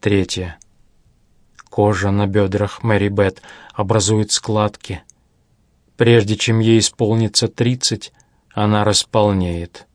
Третье. Кожа на бедрах Мэри Бет образует складки. Прежде чем ей исполнится тридцать, она располнеет.